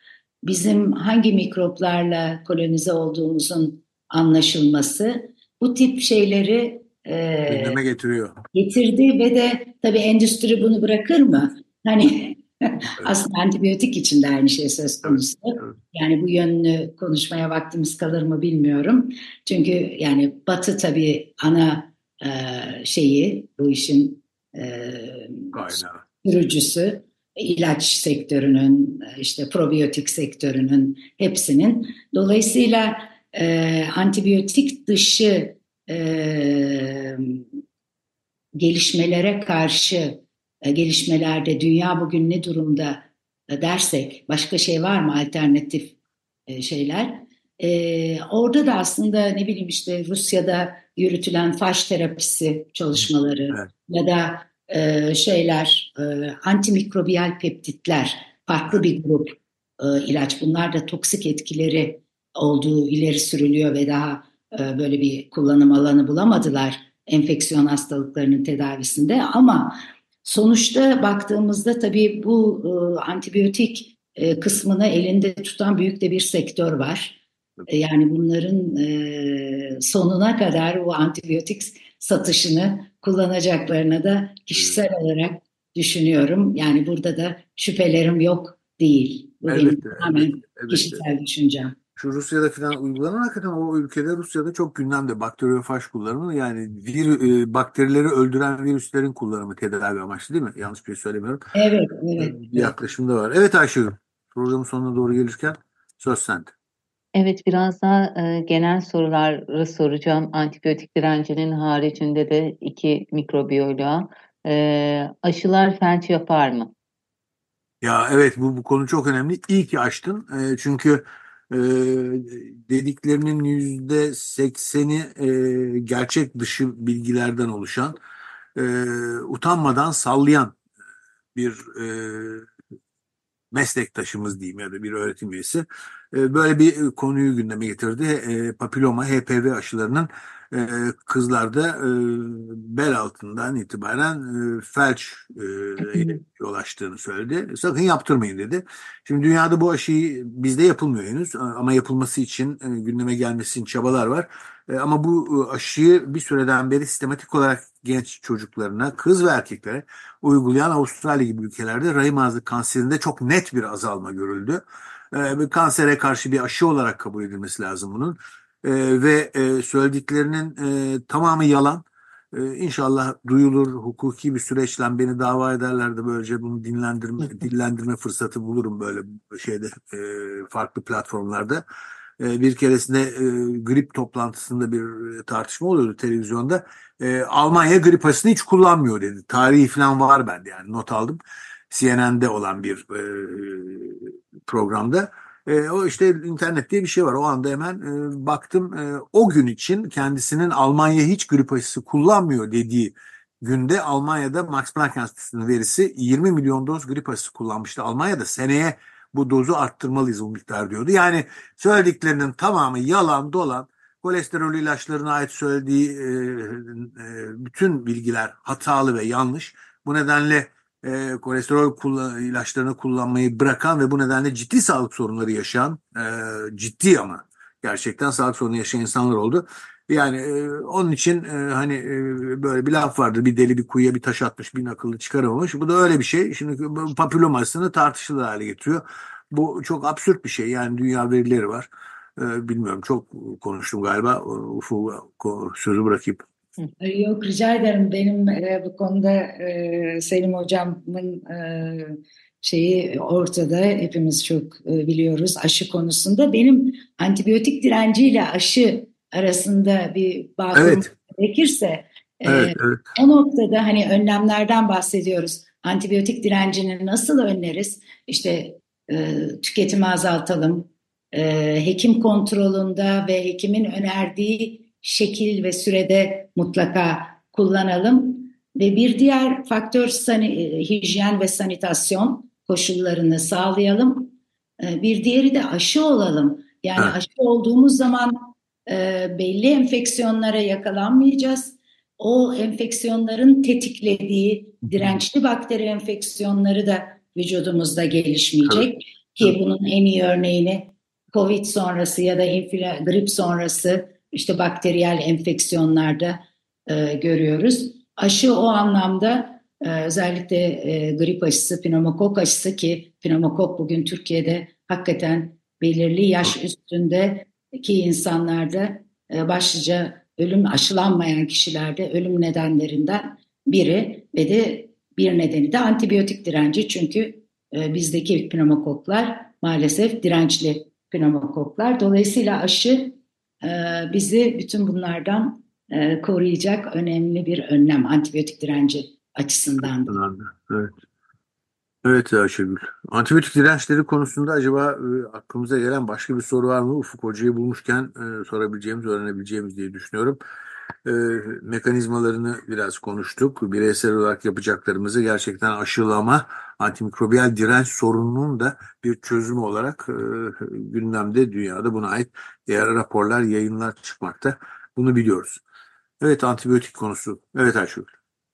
bizim hangi mikroplarla kolonize olduğumuzun anlaşılması bu tip şeyleri e, gündeme getiriyor. Getirdi ve de tabii endüstri bunu bırakır mı? Hani aslında antibiyotik için de aynı şey söz konusu. Yani bu yönlü konuşmaya vaktimiz kalır mı bilmiyorum. Çünkü yani Batı tabii ana e, şeyi bu işin e, sürücüsü ilaç sektörünün, işte probiyotik sektörünün hepsinin. Dolayısıyla e, antibiyotik dışı e, gelişmelere karşı e, gelişmelerde dünya bugün ne durumda e, dersek başka şey var mı alternatif e, şeyler? E, orada da aslında ne bileyim işte Rusya'da yürütülen faş terapisi çalışmaları evet. ya da e, şeyler, e, antimikrobiyal peptitler, farklı bir grup e, ilaç. Bunlar da toksik etkileri olduğu ileri sürülüyor ve daha e, böyle bir kullanım alanı bulamadılar enfeksiyon hastalıklarının tedavisinde. Ama sonuçta baktığımızda tabii bu e, antibiyotik e, kısmını elinde tutan büyük de bir sektör var. E, yani bunların e, sonuna kadar bu antibiyotik satışını kullanacaklarına da kişisel olarak düşünüyorum. Yani burada da şüphelerim yok değil. Bu Elbette, benim tamamen elbette, kişisel elbette. düşüncem. Şu Rusya'da falan uygulanan hakikaten o ülkede Rusya'da çok gündemde bakteriyofaj kullanımı yani vir, e, bakterileri öldüren virüslerin kullanımı tedavi amaçlı değil mi? Yanlış bir şey söylemiyorum. Evet, evet. Bir yaklaşım da var. Evet Ayşegül programın sonuna doğru gelirken söz sende. Evet, biraz daha e, genel soruları soracağım. Antibiyotik direncinin haricinde de iki mikrobiyoloğa. E, aşılar felç yapar mı? Ya evet bu, bu konu çok önemli. İyi ki açtın. E, çünkü e, dediklerinin yüzde sekseni gerçek dışı bilgilerden oluşan, e, utanmadan sallayan bir e, meslektaşımız diyeyim ya da bir öğretim üyesi böyle bir konuyu gündeme getirdi. E, papiloma, HPV aşılarının e, kızlarda e, bel altından itibaren e, felç e, yol açtığını söyledi. Sakın yaptırmayın dedi. Şimdi dünyada bu aşıyı bizde yapılmıyor henüz ama yapılması için e, gündeme gelmesi için çabalar var. E, ama bu aşıyı bir süreden beri sistematik olarak genç çocuklarına, kız ve erkeklere uygulayan Avustralya gibi ülkelerde rahim ağzı kanserinde çok net bir azalma görüldü. E, kansere karşı bir aşı olarak kabul edilmesi lazım bunun. E, ve e, söylediklerinin e, tamamı yalan. E, inşallah duyulur, hukuki bir süreçle beni dava ederler de böylece bunu dinlendirme, dillendirme fırsatı bulurum böyle şeyde e, farklı platformlarda. Bir keresinde e, grip toplantısında bir tartışma oluyordu televizyonda. E, Almanya grip aşısını hiç kullanmıyor dedi. Tarihi falan var bende yani not aldım. CNN'de olan bir programda. E, o işte internet diye bir şey var. O anda hemen e, baktım. E, o gün için kendisinin Almanya hiç grip aşısı kullanmıyor dediği günde Almanya'da Max Planck Enstitüsü'nün verisi 20 milyon doz grip aşısı kullanmıştı. Almanya'da seneye bu dozu arttırmalıyız bu miktar diyordu. Yani söylediklerinin tamamı yalan dolan kolesterol ilaçlarına ait söylediği e, e, bütün bilgiler hatalı ve yanlış. Bu nedenle e, kolesterol kullan, ilaçlarını kullanmayı bırakan ve bu nedenle ciddi sağlık sorunları yaşayan, e, ciddi ama gerçekten sağlık sorunu yaşayan insanlar oldu. Yani e, onun için e, hani e, böyle bir laf vardı bir deli bir kuyuya bir taş atmış bir akıllı çıkaramamış. Bu da öyle bir şey. Şimdi papillomasını tartışılır hale getiriyor. Bu çok absürt bir şey. Yani dünya verileri var. E, bilmiyorum çok konuştum galiba. Ufuk sözü bırakayım. Yok rica ederim. Benim e, bu konuda e, Selim Hocam'ın e, şeyi ortada. Hepimiz çok e, biliyoruz aşı konusunda. Benim antibiyotik direnciyle aşı arasında bir bağ evet. gerekirse e, evet, evet. o noktada hani önlemlerden bahsediyoruz. Antibiyotik direncini nasıl önleriz? İşte e, tüketimi azaltalım, e, hekim kontrolünde ve hekimin önerdiği şekil ve sürede mutlaka kullanalım. Ve bir diğer faktör sani, hijyen ve sanitasyon koşullarını sağlayalım. Bir diğeri de aşı olalım. Yani evet. aşı olduğumuz zaman e, belli enfeksiyonlara yakalanmayacağız. O enfeksiyonların tetiklediği dirençli bakteri enfeksiyonları da vücudumuzda gelişmeyecek. Evet. Ki bunun en iyi örneğini COVID sonrası ya da infla, grip sonrası işte bakteriyel enfeksiyonlarda e, görüyoruz. Aşı o anlamda e, özellikle e, grip aşısı, pneumokok aşısı ki pneumokok bugün Türkiye'de hakikaten belirli yaş üstündeki insanlarda e, başlıca ölüm aşılanmayan kişilerde ölüm nedenlerinden biri ve de bir nedeni de antibiyotik direnci çünkü e, bizdeki pneumokoklar maalesef dirençli pneumokoklar. Dolayısıyla aşı bizi bütün bunlardan e, koruyacak önemli bir önlem antibiyotik direnci açısından. Evet. Evet Ayşegül. Antibiyotik dirençleri konusunda acaba e, aklımıza gelen başka bir soru var mı? Ufuk Hoca'yı bulmuşken e, sorabileceğimiz, öğrenebileceğimiz diye düşünüyorum. E, mekanizmalarını biraz konuştuk. Bireysel olarak yapacaklarımızı gerçekten aşılama antimikrobiyal direnç sorununun da bir çözümü olarak e, gündemde dünyada buna ait diğer raporlar, yayınlar çıkmakta. Bunu biliyoruz. Evet antibiyotik konusu. Evet Ayşegül.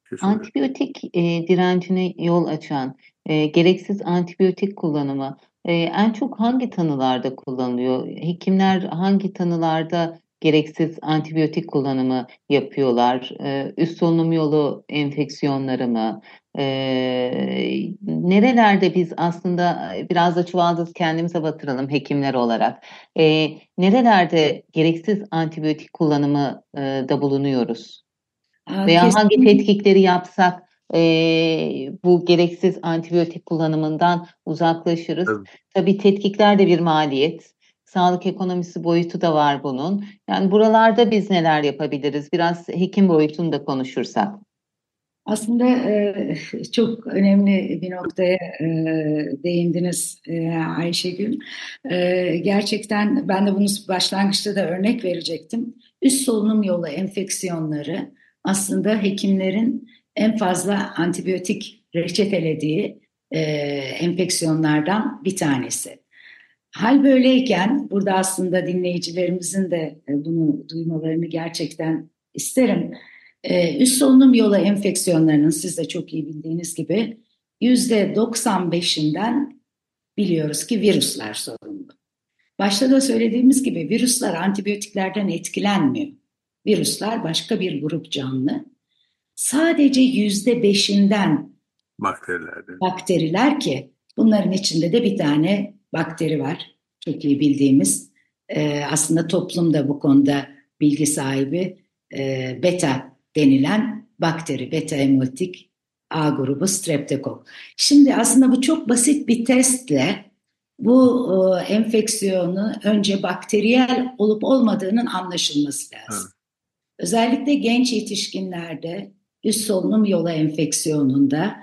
Şey antibiyotik e, direncine yol açan e, gereksiz antibiyotik kullanımı e, en çok hangi tanılarda kullanılıyor? Hekimler hangi tanılarda gereksiz antibiyotik kullanımı yapıyorlar? E, üst solunum yolu enfeksiyonları mı? E, nerelerde biz aslında biraz da çuvaldız kendimize batıralım hekimler olarak. E, nerelerde gereksiz antibiyotik kullanımı e, da bulunuyoruz? Veya Kesinlikle. hangi tetkikleri yapsak e, bu gereksiz antibiyotik kullanımından uzaklaşırız. Evet. Tabii tetkikler de bir maliyet. Sağlık ekonomisi boyutu da var bunun. Yani buralarda biz neler yapabiliriz? Biraz hekim boyutunu da konuşursak. Aslında e, çok önemli bir noktaya e, değindiniz e, Ayşegül. Gerçekten ben de bunu başlangıçta da örnek verecektim. Üst solunum yolu enfeksiyonları aslında hekimlerin en fazla antibiyotik reçetelediği enfeksiyonlardan bir tanesi. Hal böyleyken burada aslında dinleyicilerimizin de bunu duymalarını gerçekten isterim. E, üst solunum yolu enfeksiyonlarının siz de çok iyi bildiğiniz gibi yüzde 95'inden biliyoruz ki virüsler sorumlu. Başta da söylediğimiz gibi virüsler antibiyotiklerden etkilenmiyor. Virüsler başka bir grup canlı. Sadece yüzde beşinden bakterilerden. bakteriler ki bunların içinde de bir tane bakteri var. Çok iyi bildiğimiz. Ee, aslında toplumda bu konuda bilgi sahibi e, beta denilen bakteri, beta hemolytik A grubu streptokok. Şimdi aslında bu çok basit bir testle bu e, enfeksiyonu önce bakteriyel olup olmadığının anlaşılması lazım. Evet. Özellikle genç yetişkinlerde üst solunum yolu enfeksiyonunda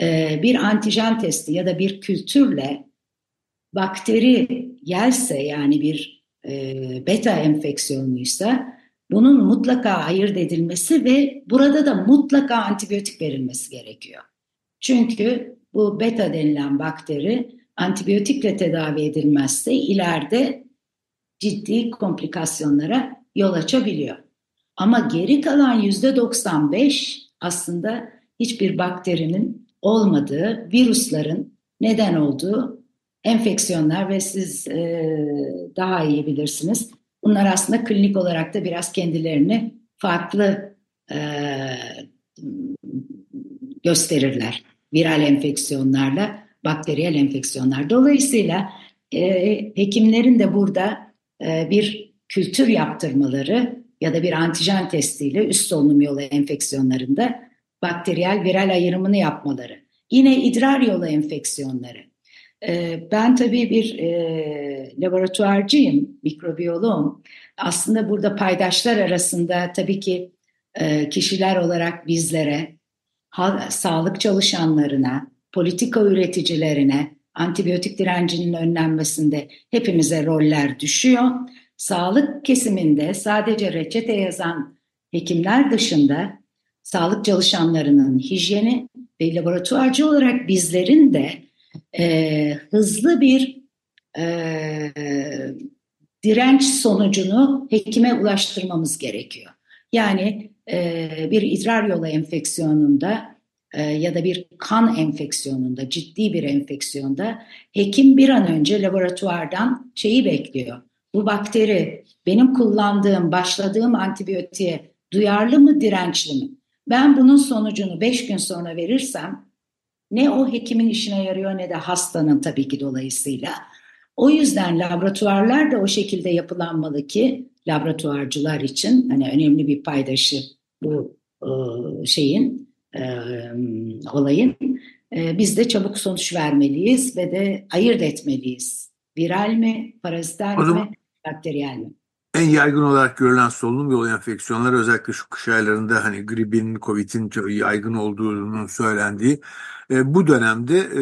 e, bir antijen testi ya da bir kültürle bakteri gelse yani bir e, beta enfeksiyonuysa bunun mutlaka ayırt edilmesi ve burada da mutlaka antibiyotik verilmesi gerekiyor. Çünkü bu beta denilen bakteri antibiyotikle tedavi edilmezse ileride ciddi komplikasyonlara yol açabiliyor. Ama geri kalan yüzde 95 aslında hiçbir bakterinin olmadığı, virüslerin neden olduğu enfeksiyonlar ve siz e, daha iyi bilirsiniz. Bunlar aslında klinik olarak da biraz kendilerini farklı e, gösterirler. Viral enfeksiyonlarla bakteriyel enfeksiyonlar. Dolayısıyla e, hekimlerin de burada e, bir kültür yaptırmaları ya da bir antijen testiyle üst solunum yolu enfeksiyonlarında bakteriyel viral ayrımını yapmaları. Yine idrar yolu enfeksiyonları. Ee, ben tabii bir e, laboratuvarcıyım, mikrobiyoloğum. Aslında burada paydaşlar arasında tabii ki e, kişiler olarak bizlere, sağlık çalışanlarına, politika üreticilerine, antibiyotik direncinin önlenmesinde hepimize roller düşüyor sağlık kesiminde sadece reçete yazan hekimler dışında sağlık çalışanlarının hijyeni ve laboratuvarcı olarak bizlerin de e, hızlı bir e, direnç sonucunu hekime ulaştırmamız gerekiyor. Yani e, bir idrar yolu enfeksiyonunda e, ya da bir kan enfeksiyonunda, ciddi bir enfeksiyonda hekim bir an önce laboratuvardan şeyi bekliyor bu bakteri benim kullandığım, başladığım antibiyotiğe duyarlı mı, dirençli mi? Ben bunun sonucunu 5 gün sonra verirsem ne o hekimin işine yarıyor ne de hastanın tabii ki dolayısıyla. O yüzden laboratuvarlar da o şekilde yapılanmalı ki laboratuvarcılar için hani önemli bir paydaşı bu e, şeyin e, olayın. E, biz de çabuk sonuç vermeliyiz ve de ayırt etmeliyiz. Viral mi, parazital mi, bakteriyel mi? En yaygın olarak görülen solunum yolu enfeksiyonları özellikle şu kış aylarında hani gripin, covid'in yaygın olduğunun söylendiği e, bu dönemde e,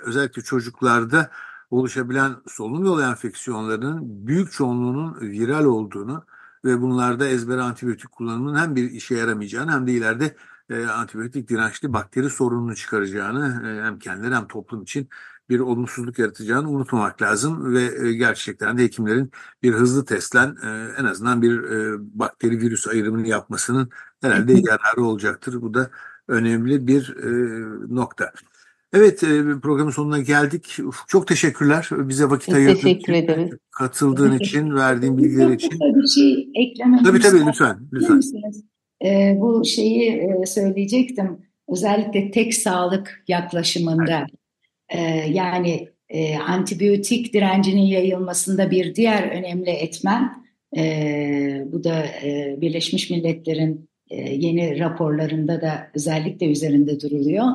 özellikle çocuklarda oluşabilen solunum yolu enfeksiyonlarının büyük çoğunluğunun viral olduğunu ve bunlarda ezber antibiyotik kullanımının hem bir işe yaramayacağını hem de ileride e, antibiyotik dirençli bakteri sorununu çıkaracağını e, hem kendileri hem toplum için bir olumsuzluk yaratacağını unutmamak lazım ve e, gerçekten de hekimlerin bir hızlı testlen e, en azından bir e, bakteri virüs ayrımını yapmasının herhalde yararı olacaktır. Bu da önemli bir nokta. Evet programın sonuna geldik. Çok teşekkürler bize vakit ayırdığın teşekkür için, ederiz. katıldığın için, verdiğin bilgiler için. Bir şey eklemem Tabii tabii lütfen, lütfen. Ee, bu şeyi söyleyecektim. Özellikle tek sağlık yaklaşımında e, yani e, antibiyotik direncinin yayılmasında bir diğer önemli etmen e, bu da e, Birleşmiş Milletler'in e, yeni raporlarında da özellikle üzerinde duruluyor.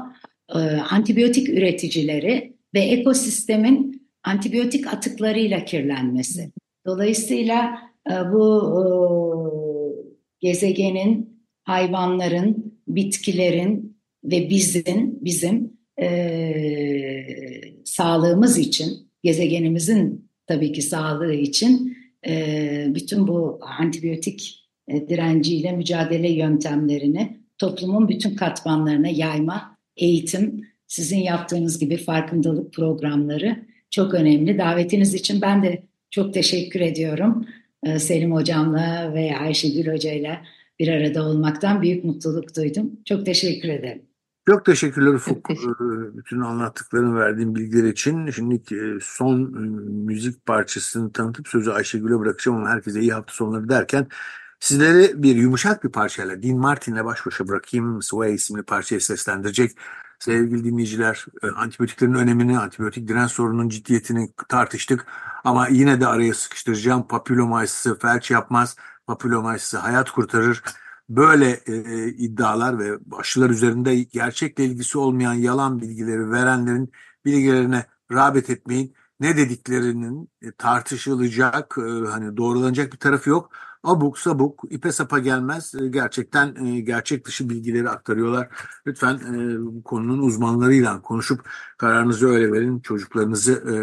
E, antibiyotik üreticileri ve ekosistemin antibiyotik atıklarıyla kirlenmesi. Dolayısıyla e, bu e, gezegenin, hayvanların, bitkilerin ve bizim bizim e, sağlığımız için, gezegenimizin tabii ki sağlığı için e, bütün bu antibiyotik e, direnciyle mücadele yöntemlerini toplumun bütün katmanlarına yayma, eğitim, sizin yaptığınız gibi farkındalık programları çok önemli. Davetiniz için ben de çok teşekkür ediyorum. Ee, Selim Hocam'la ve Ayşegül Hoca'yla bir arada olmaktan büyük mutluluk duydum. Çok teşekkür ederim. Çok teşekkürler Ufuk. teşekkür- Ee, Bütün anlattıklarını verdiğin bilgiler için. Şimdi e, son e, müzik parçasını tanıtıp sözü Ayşegül'e bırakacağım ama herkese iyi hafta sonları derken sizleri bir yumuşak bir parçayla Dean Martin'le baş başa bırakayım. Sway isimli parçayı seslendirecek. Sevgili dinleyiciler, e, antibiyotiklerin önemini, antibiyotik direnç sorununun ciddiyetini tartıştık. Ama yine de araya sıkıştıracağım. Papilomycisi felç yapmaz, papilomycisi hayat kurtarır. Böyle e, iddialar ve aşılar üzerinde gerçekle ilgisi olmayan yalan bilgileri verenlerin bilgilerine rağbet etmeyin. Ne dediklerinin e, tartışılacak, e, hani doğrulanacak bir tarafı yok. Abuk sabuk, ipe sapa gelmez. E, gerçekten e, gerçek dışı bilgileri aktarıyorlar. Lütfen e, bu konunun uzmanlarıyla konuşup kararınızı öyle verin. Çocuklarınızı e,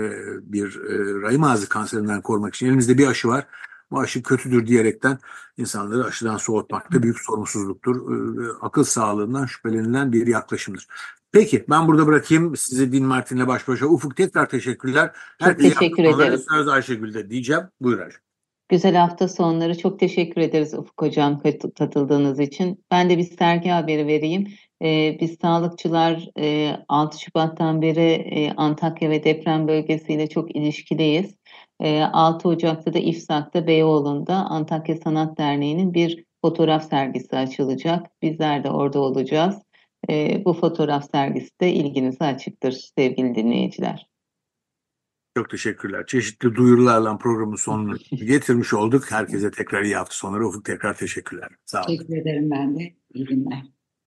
bir e, rahim ağzı kanserinden korumak için elimizde bir aşı var. Bu aşı kötüdür diyerekten insanları aşıdan soğutmak da büyük sorumsuzluktur. E, akıl sağlığından şüphelenilen bir yaklaşımdır. Peki ben burada bırakayım sizi Din Martin'le baş başa. Ufuk tekrar teşekkürler. İyi teşekkür ederim. Söz Ayşegül'de diyeceğim. Buyur Ayşegül. Güzel hafta sonları. Çok teşekkür ederiz Ufuk Hocam kat- katıldığınız için. Ben de bir sergi haberi vereyim. Ee, biz sağlıkçılar e, 6 Şubat'tan beri e, Antakya ve deprem bölgesiyle çok ilişkideyiz. E, 6 Ocak'ta da İFSAK'ta Beyoğlu'nda Antakya Sanat Derneği'nin bir fotoğraf sergisi açılacak. Bizler de orada olacağız. E, bu fotoğraf sergisi de ilginize açıktır sevgili dinleyiciler. Çok teşekkürler. Çeşitli duyurularla programın sonunu getirmiş olduk. Herkese tekrar iyi hafta sonları. Ufuk tekrar teşekkürler. Sağ olun. Teşekkür ederim ben de. İyi günler.